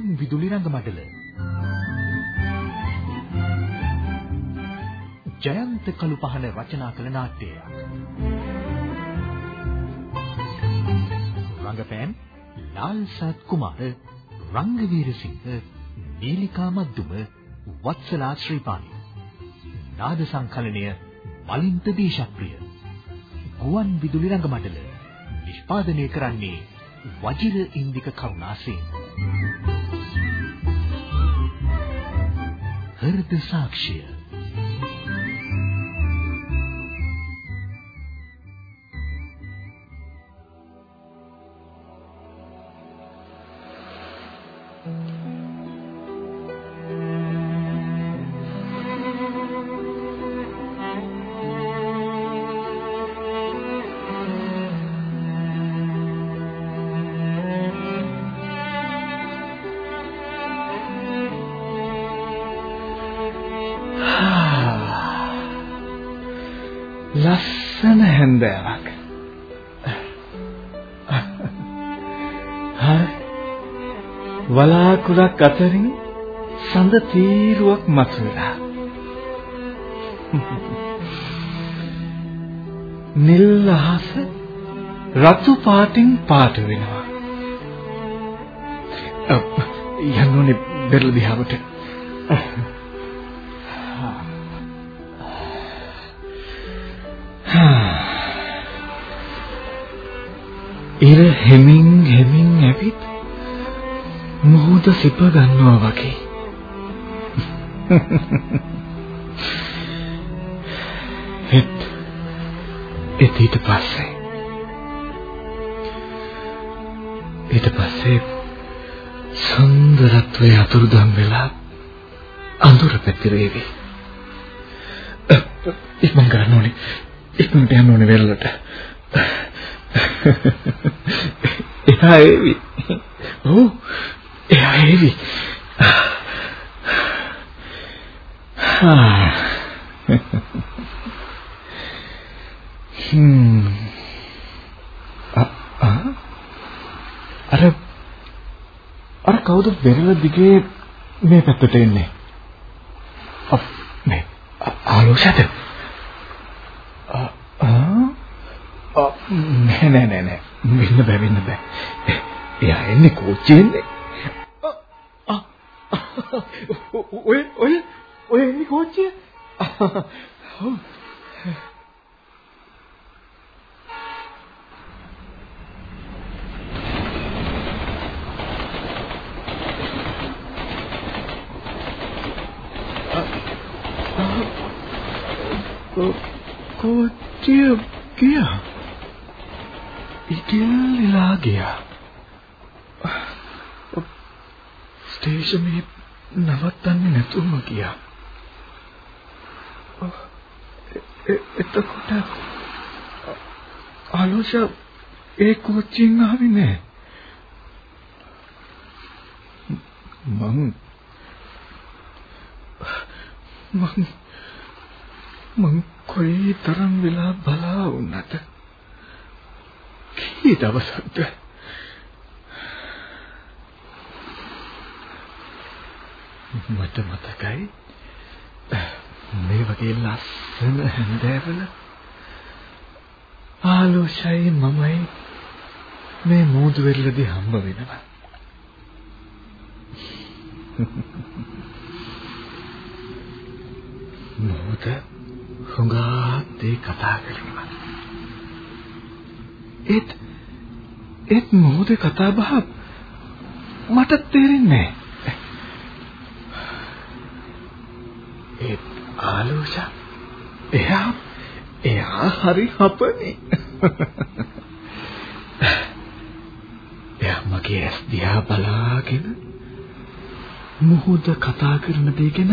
ගුවන් විදුලි රංගමඩල ජයන්ත කළුපහන රචනා කළ නාට්‍යයක්. රංගපෑම් ලාල් සත් කුමාර රංගවීරසිංහ නීලිකා මද්දුම වත්සලා ශ්‍රීපාණි. නාද සංකලනය මලින්ත දේශප්‍රිය. ගුවන් විදුලි රංගමඩල නිෂ්පාදනය කරන්නේ වජිර ඉන්දික කරුණාසේන. හෘද සාක්ෂිය. හැන්දෑවක්. හරි. වලාකුළක් අතරින් සඳ තීරුවක් මතුවලා. නිල් අහස රතු පාටින් පාට වෙනවා. යන්නෝනේ බෙරළ දිහාවට. හෙමින් හෙමින් ඇවිත් මොහොත සිප ගන්නවා වගේ. එත් එත් ඊට පස්සේ ඊට පස්සේ සුන්දරත්වයේ අතුරුදන් වෙලා අඳුර පැතිරේවි. ඉක්මන් කරන්න ඕනේ. ඉක්මනට යන්න ඕනේ වෙරළට. එහා එවි. ඔව්. එහා එවි. හ්ම්. අර අර කවුද වෙරළ දිගේ මේ පැත්තට එන්නේ? අප් මේ ආලෝෂද? නෑ නෑ නෑ නෑ. වෙන්න බෑ වෙන්න බෑ. එයා එන්නේ කෝච්චියෙන්නේ. ඔය ඔය ඔය එන්නේ කෝච්චිය? ඔව්. කෝච්චිය ගියා ඉතිල්ලා ගියා. ස්ටේෂනේ නවත්තන්නේ නැතුවම ගියා. එතකොට ආලෝෂ ඒ කෝච්චියෙන් ආවේ නෑ. මං මං මං කොයි තරම් වෙලා බලා වුණාද කී දවසක්ද මට මතකයි. මේ වගේ ලස්සන හැන්දෑවල ආලෝෂයි මමයි මේ මෝදු වෙරළදී හම්බ වෙනවා. මොහොත හුඟා දේ කතා කරනවා. ඒත් ඒත් මොහොතේ කතා බහ මට තේරෙන්නේ ඒත් ආලෝෂ එයා එයා හරි හපනේ. එයා මගේ ඇස් දිහා බලාගෙන මොහොත කතා කරන දේ ගැන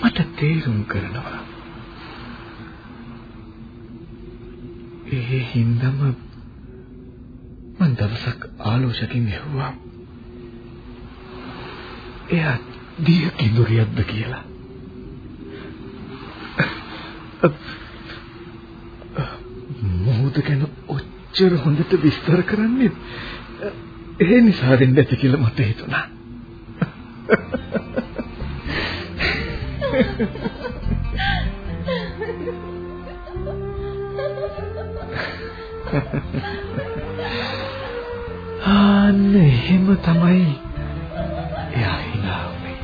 මට තේරුම් කරනවා. ඒ හින්දම මං දවසක් ආලෝෂකින් ඇහුවා. එයා දිය කිඳුරියක්ද කියලා? මොහොත ගැන ඔච්චර හොඳට විස්තර කරන්නේ ඒ නිසා දෙන්න ඇති කියලා මට හිතුණා. අන්න එහෙම තමයි එයා හිනාවේ.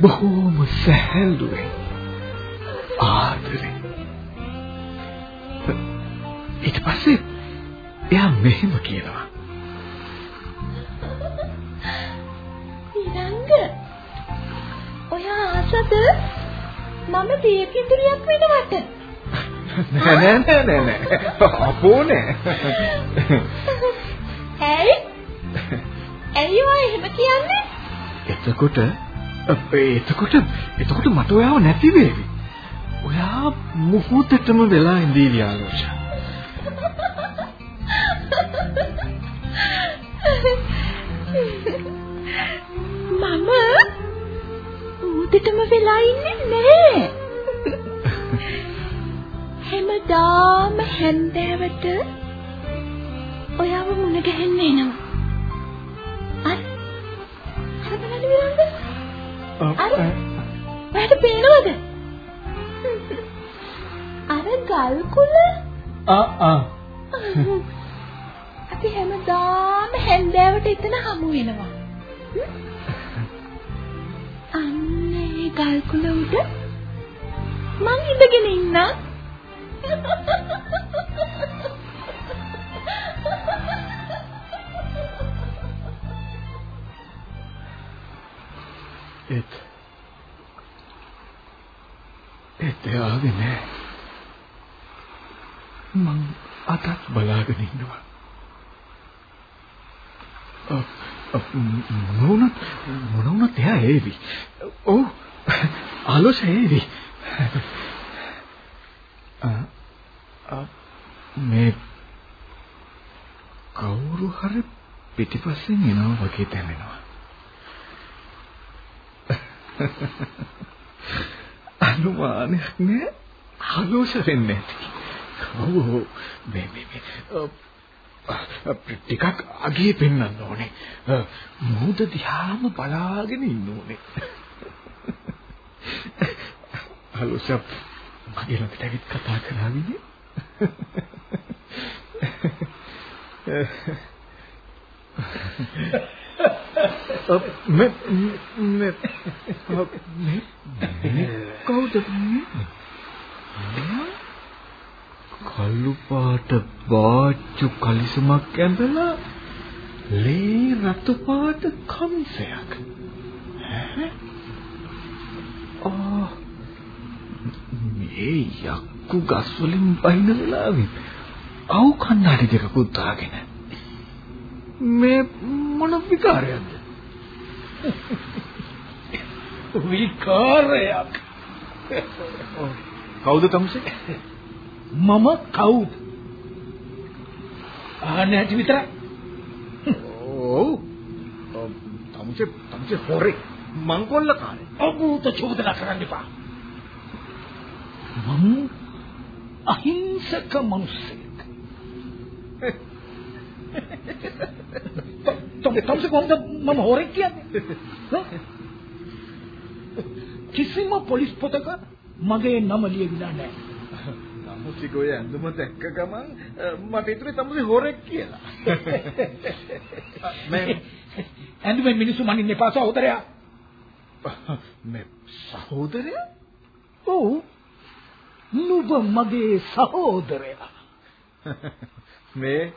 බොහෝම සැහැල්ලුවෙන් ආදරේ. ඊට පස්සේ එයා මෙහෙම කියනවා. ඉරංග ඔයා ආසද මම දීපින්දුරියක් වෙනවට නෑ නෑ නෑ නෑ අපෝ නෑ. ඇයි ඔය එහෙම කියන්නේ එතකොට එතකොට එතකොට මට ඔයාව නැති වේවි. ඔයා මොහොතටම වෙලා ඉඳී ආලෝෂා. මම ඌටටම වෙලා ඉන්නේ නෑ හැමදාම හැන්දෑවට ඔයාව මුණ ගැහෙන්න එනවා අර ඔයාට පේනවද? අර ගල් කුල? ආ ආ. අපි හැමදාම හැන්දෑවට එතන හමු වෙනවා. අන්න ගල් කුල උඩ මං ඉඳගෙන ඉන්නා ඒත් ඒත් ආවේ නෑ. මං අතත් බලාගෙන ඉන්නවා. මොනොත් මොනොත් එයා ඒවි. ඔව් ආලෝෂ ඒවි. මේ කවුරු හරි පිටිපස්සෙන් එනවා වගේ දැනෙනවා. අනුමානයක් නෑ ආලෝෂ වෙන්නේ නැති. ඔව් මේ මේ මේ ටිකක් අගේ පෙන්වන්න ඕනේ. මොහොත දිහාම බලාගෙන ඉන්න ඕනේ. ආලෝෂ මගේ ළඟට ඇවිත් කතා කරාවිනේ. මේ මේ මේ කවුද මේ? කළු පාට බාච්චු කලිසමක් ඇඳලා ලේ රතු පාට කම්සයක්. ආ මේ යක්කු ගස් වලින් බහින වෙලාවේ අවු කණ්ණාඩි දෙකකුත් දාගෙන මේ මොන විකාරයක්ද විකාරයක්. කවුද තමුසේ? මම කවුද? ආන්නේ ඇති විතරයි. ඔව්. තමුසේ තමුසේ හොරේ. මංකොල්ල කාලේ අබූත චෝදනා කරන්න එපා. මම අහිංසක මිනිස්සෙක් තමුසේ කොහොමද මම හොරෙක් කියන්නේ? කිසිම පොලිස් පොතක මගේ නම ලියවිලා නැහැ. තමුසේ ගොය ඇඳුම දැක්ක ගමන් මට හිතුනේ තමුසේ හොරෙක් කියලා. මේ ඇඳුමෙන් මිනිස්සු මනින්න එපා සහෝදරයා. මේ සහෝදරයා? ඔව්. නුඹ මගේ සහෝදරයා. මේ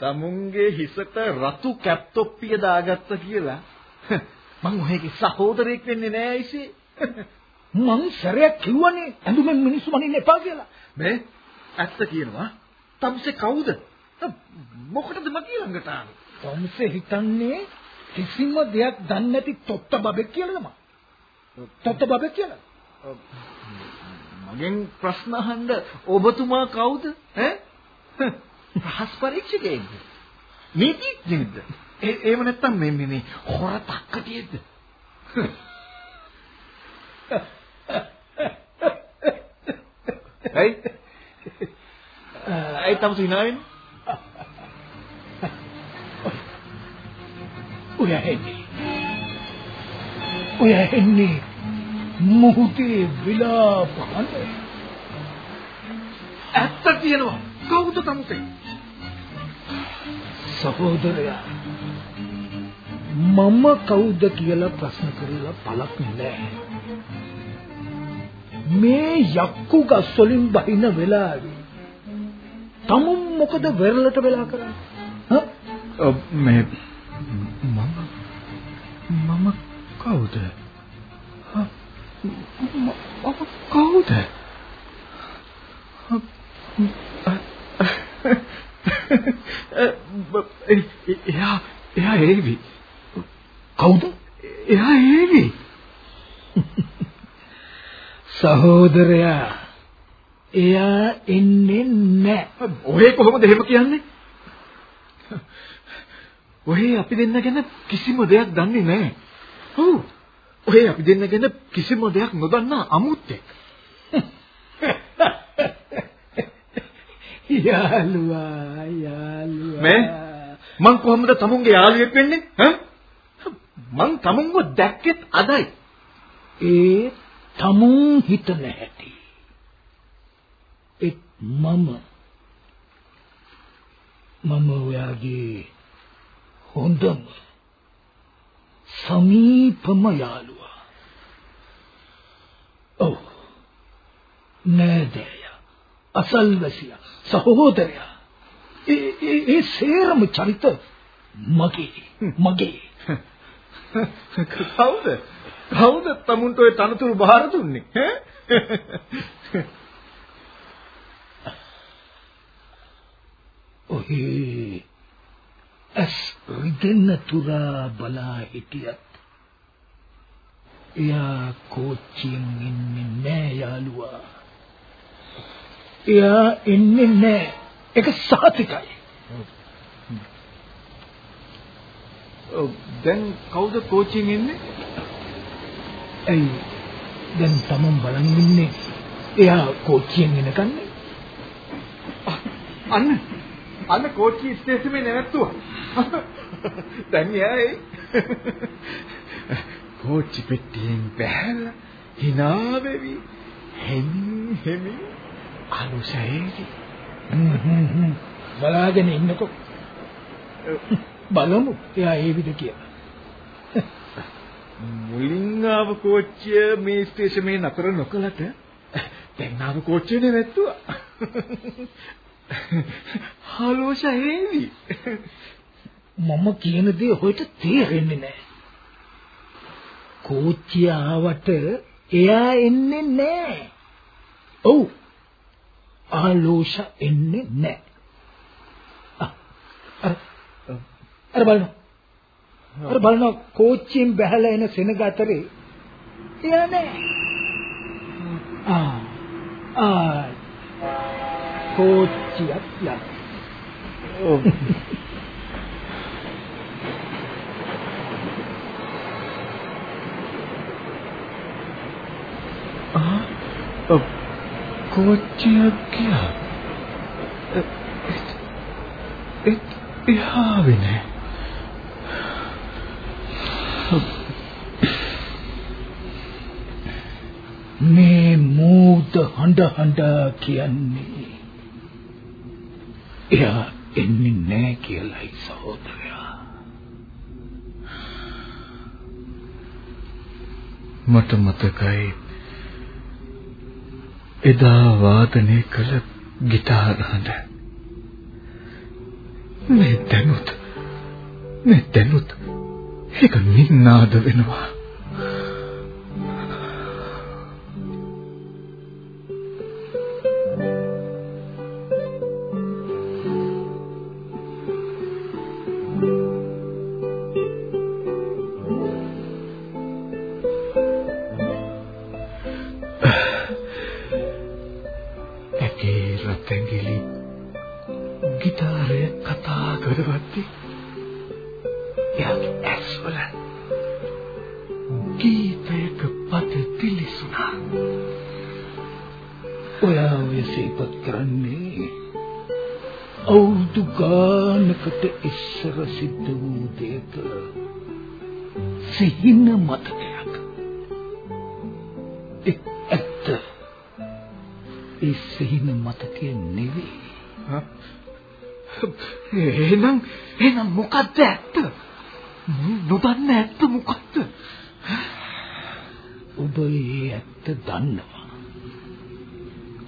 තමුන්ගේ හිසට රතු කැප් තොප්පිය දාගත්ත කියලා. මං ඔයගේ සහෝදරයෙක් වෙන්නේ නෑ අයිසේ මං සැරයක් කිව්වනේ ඇඳුමෙන් මිනිස්සු මනින්න එපා කියලා. මේ ඇත්ත කියනවා. තමුසේ කවුද? මොකටද මගේ ළඟට ආවේ? තමුසේ හිතන්නේ කිසිම දෙයක් දන්නේ නැති තොත්ත බබෙක් කියලාද මං තොත්ත බබෙක් කියලා. මගෙන් ප්‍රශ්න අහන්න ඔබතුමා කවුද? ඈ රහස් පරීක්ෂකයෙක්ද නීතිඥයෙක්ද එහෙම නැත්තම් මේ මේ හොර තක්කටියෙක්ද ඇයි ඇයි තමුසේ hina වෙන්නේ ඔය ඇහෙන්නේ. ඔය ඇහෙන්නේ මුහුදේ විලාප හඬ. ඇත්ත කියනවා. කවුද තමුසේ? සහෝදරයා මම කවුද කියලා ප්‍රශ්න කරලා පළක් නැහැ. මේ යක්කු ගස් වලින් බහින වෙලාවේ තමුන් මොකද වෙරළට වෙලා කරන්නේ? මේ මම මම කවුද? මම කවුද? එයා එයා ඒවි. කවුද? එයා ඒවි. සහෝදරයා එයා එන්නේ නැහැ. ඔය කොහොමද එහෙම කියන්නේ? ඔය අපි දෙන්න ගැන කිසිම දෙයක් දන්නේ නැහැ. ඔව්. ඔය අපි දෙන්න ගැන කිසිම දෙයක් නොදන්නා අමුත්තෙක්. යාළුවා යාළුවා මේ මං කොහොමද තමුන්ගේ යාළුවෙක් වෙන්නේ? ඈ? මං තමුන්ව දැක්කෙත් අදයි. ඒ තමුන් හිතන හැටි. එත් මම මම ඔයාගේ හොඳම සමීපම යාළුවා. ඔව්. නෑදෑය. අසල්වැසියා. සහෝදරයා. ඒ ඒ සේරම චරිත මගේ මගේ කවුද? කවුද තමුන්ට ඔය තනතුරු බාර දුන්නේ? ඈ? ඔහේ ඇස් රිදෙන්න තුරා බලා හිටියත් එයා කෝච්චියෙන් ඉන්නේ නෑ යාළුවා. එයා එන්නේ නෑ. ඒක සහතිකයි. ඔව් දැන් කවුද කෝච්චියෙන් ඉන්නේ? ඇයි දැන් තමන් බලන් ඉන්නේ එයා කෝච්චියෙන් එනකන්නේ අන්න අන්න කෝච්චි ස්ටේෂනේ නැවැත්තුවා. දැන් යයි. කෝච්චි පෙට්ටියෙන් බැහැලා hina වෙවි හෙමින් හෙමින් අනුසයේදී බලාගෙන ඉන්නකො බලමු එයා ඒ විදිහ කියලා මුලින් ආව කෝච්චිය මේ ස්ටේෂනේ නතර නොකලට දැන් ආව කෝච්චිය නැවැත්තුවා. හලෝෂ හේවි. මම කියන දේ හොයට තේරෙන්නේ නැහැ. කෝච්චිය ආවට එයා එන්නේ නැහැ. ඔව්. ආලෝෂ එන්නේ නැහැ. අර බලන්න. අර බලන්න කෝච්චියෙන් බැහැලා එන සෙනග අතරේ එයා නැහැ. ආ ආ කෝච්චියක් යන. ඔව්. ආ ඔව් කෝච්චිය ගියා. ඒ එහා වෙන්නේ. මේ මූද හඬ හඬ කියන්නේ එයා එන්නේ නැහැ කියලායි සහෝදරයා මට මතකයි එදා වාදනය කළ ගිටාර හඬ මේ දැනුත් මේ දැනුත් ඒක නින්නාද වෙනවා. එයාගේ ඇස්වල ගීතයක පද තිලිසුණා. ඔයා සිහිපත් කරන්නේ අවුරුදු ගානකට ඉස්සර සිද්ධ වූ දෙයක සිහින මතකයක්. ඒ ඇත්ත. ඒ සිහින මතකය නෙවෙයි. එහෙනම් එහෙනම් මොකද්ද ඇත්ත? නොදන්න ඇත්ත මොකද්ද? ඔබ ඒ ඇත්ත දන්නවා.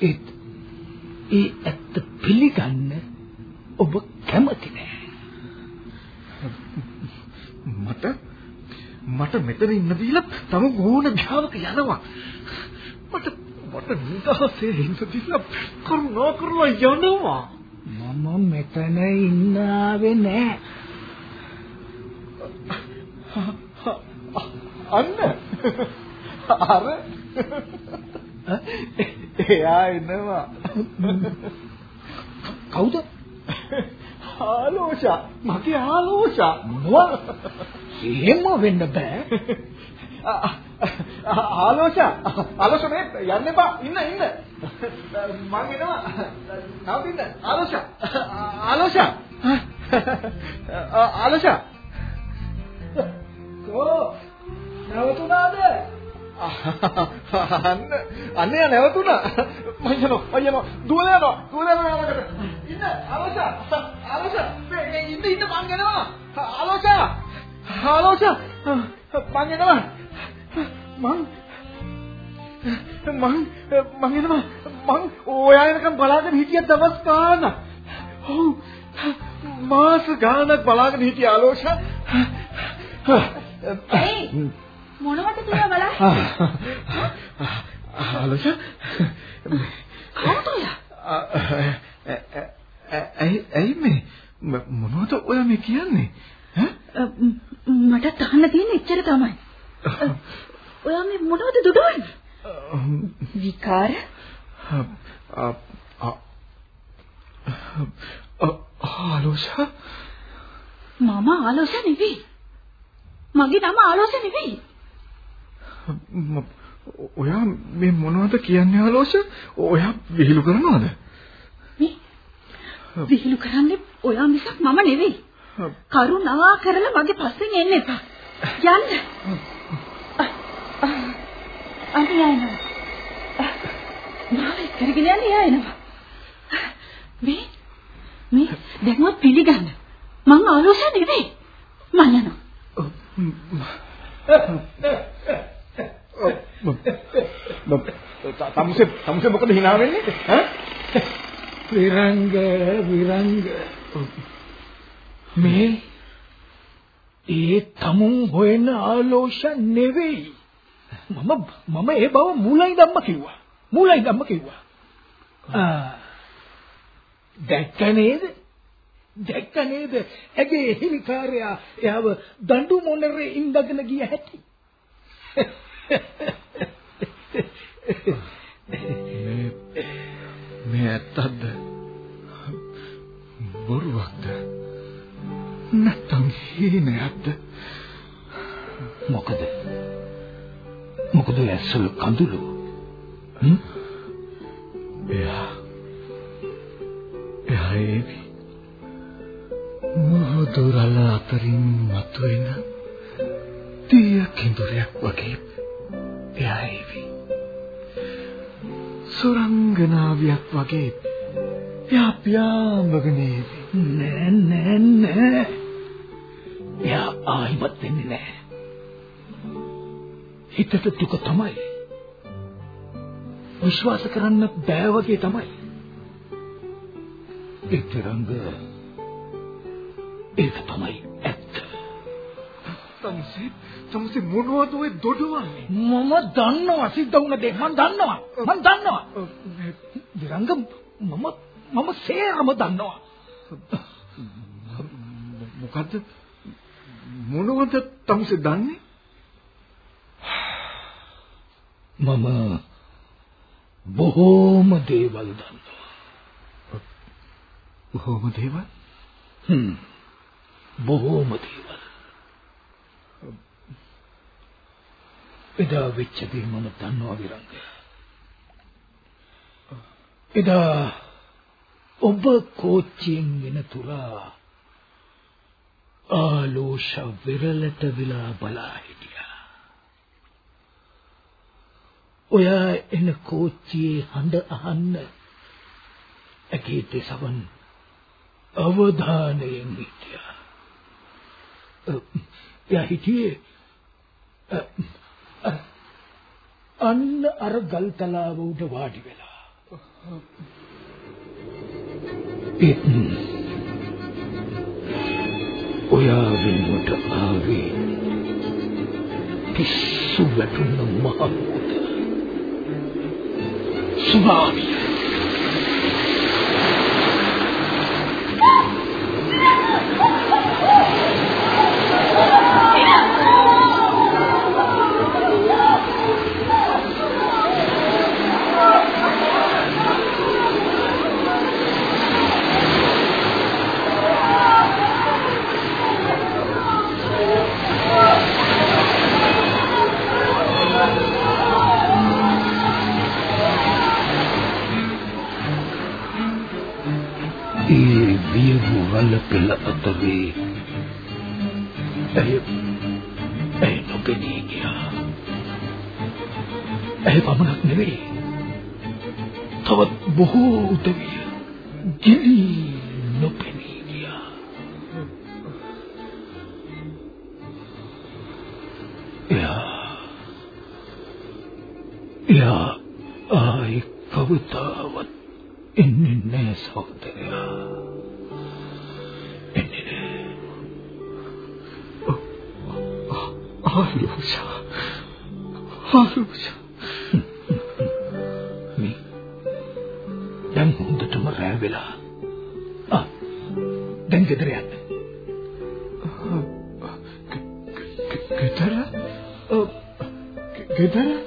ඒත් ඒ ඇත්ත පිළිගන්න ඔබ කැමති නෑ. මට මට මෙතන ඉන්න දීලා තම ගෝණ භාවක යනවා. මට මට නිදහසේ ඉන්න දීලා කරුණා කරලා යනවා. මම මෙතන ඉන්න ආවේ නෑ. අන්න. අර. එයා එනවා. කවුද? ආලෝෂා. මගේ ආලෝෂා. මොනවා? එහෙම වෙන්න බෑ. ආලෝෂා. ආලෝෂා මේ යන්න එපා. ඉන්න ඉන්න. මං එනවා. නවතින්න ආලෝෂා. ආලෝෂා. ආලෝෂා. කෝ නවතුනාද? අන්න අන්නේ නැවතුණා. මම යනවා මම යනවා දුවල යනවා දුවල යනවා යනකට ඉන්න ආලෝෂා ආලෝෂා මේ ඉන්න ඉන්න මං එනවා. ආලෝෂා ආලෝෂා මං එනවා. මං මං මං එනවා. මං ඔයා එනකම් බලාගෙන හිටිය දවස් ගාන ඔව්. මාස ගානක් බලාගෙන හිටිය ආලෝෂා ඒ මොනවද කියලා බලන්න. ආලෝෂා කවුද? ඇයි ඇයි මේ මොනවද ඔයා මේ කියන්නේ මට තහන්න තියෙන එච්චර තමයි. ඔයා මේ මොනවද දුඩවන්නේ? විකාර? ආලෝෂා මම ආලෝස නෙවෙයි. මගේ නම ආලෝස නෙවෙයි. ඔයා මේ මොනවද කියන්නේ ආලෝෂා ඔයා විහිළු කරනවද මේ විහිළු කරන්නේ ඔයා මිසක් මම නෙවෙයි. කරුණා කරලා මගේ පස්සෙන් එන්න එපා. යන්න. අනේ යනවා. මාව කරගෙන යන්න යනවා. මේ මේ දැන්වත් පිළිගන්න. මං ආලෝෂ නෙවෙයි. මං යනවා. තමුසේ තමුසේ මොකද hina වෙන්නේ? ඈ? විරංග විරංග. මේ ඒ තමුන් හොයන ආලෝෂ නෙවෙයි. මම මම ඒ බව මූලයි ධම්ම කිව්වා. මූලයි ධම්ම කිව්වා. ආ. දැක්ක නේද? දැක්ක නේද? ඇගේ හිමිකාරයා එයාව දඬු මොනරේ ඉඳගෙන ගිය හැටි මේ මේ ඇත්තක්ද? බොරුවක්ද? නැත්තම් හීනයක්ද? මොකද? මොකද ඇස්සල කඳුළු? හ්ම්? එයා එයා ඒවි මොහොදුරල අතරින් මතුවෙන තිය කිඳුරයක් වගේ එයා ඒවි සුරංගනාවියක් වගේ එයා පියාඹගෙන ඒවි නෑ නෑ නෑ. එයා ආයිමත් වෙන්නේ නෑ. හිතට දුක තමයි. විශ්වාස කරන්න බෑ වගේ තමයි. ඒ තරංග ඒක තමයි. ඇත්ත තමුසේ තමුසේ මොනවද ඔය දොඩවන්නේ? මම දන්නවා සිද්ධ වුණ දේ. මම දන්නවා. මම දන්නවා. විරංග මම මම සේරම දන්නවා. මොකද්ද? මොනවද තමුසේ දන්නේ? මම බොහෝම දේවල් දන්නවා. බොහොම දේවල්? හ්ම්. බොහෝම දේවල් එදා වෙච්ච දේ මම දන්නවා විරංග එදා ඔබ කෝච්චියෙන් එන තුරා ආලෝෂ විරලට විලා බලා හිටියා. ඔයා එන කෝච්චියේ හඬ අහන්න ඇගේ දෙසවන් අවධානයෙන් හිටියා. එයා හිටියේ අන්න අර ගල් තලාව උඩ වාඩි වෙලා. ඒ ඔයා වෙනුවට ආවේ පිස්සු වැටුන මහමුද? සුනාමිය පෙළ අතරේ ඇය ඇය නොපෙනී ගියා. ඇය පමණක් නෙවෙයි. තවත් බොහෝ උදවිය ගිලි නොපෙනී ගියා. එයා එයා ආයි කවදාවත් එන්නේ නැහැ සහෝදරයා. ආලෝෂා මේ දැන් හොඳටම රැ වෙලා. ආ දැන් ගෙදර යන්න. ගෙදර? ගෙදර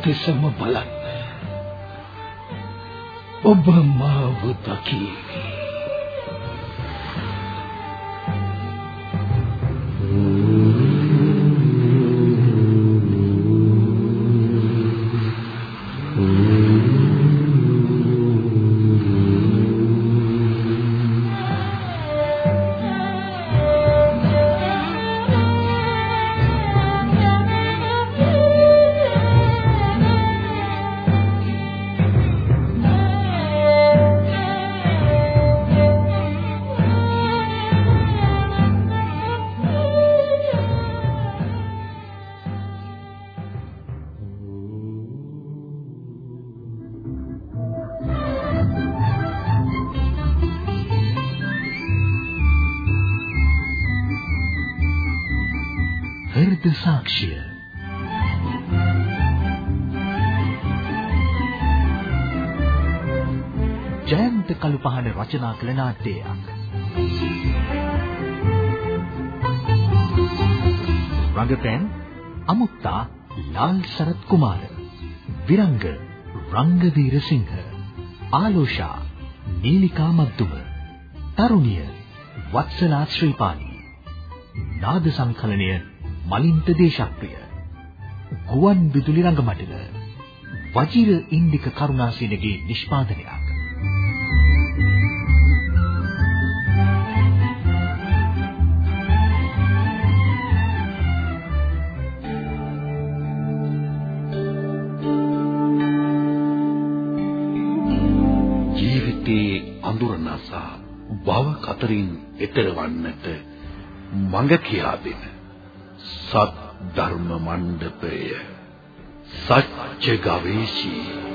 දෙසම බලන්න. ඔබ මාව දකීවි. සාක්ෂිය ජයන්ත කළුපහන රචනා කළ නාට්‍යයක් රංගපෑම් අමුත්තා ලාල් සරත් කුමාර. විරංග රංගවීර සිංහ. ආලෝෂා නීලිකා මද්දුම. තරුණිය වත්සලා ශ්‍රීපාණි. නාද සංකලනය මලින්ත දේශප්‍රිය. ගුවන් විදුලි රංගමඩල. වජිර ඉන්දික කරුණාසේනගේ නිෂ්පාදනයක්. ජීවිතේ අඳුරනසා භව කතරින් එතරවන්නට මඟ කියා දෙන සත් ධර්ම මණ්ඩපය. සත්‍ය ගවේෂී.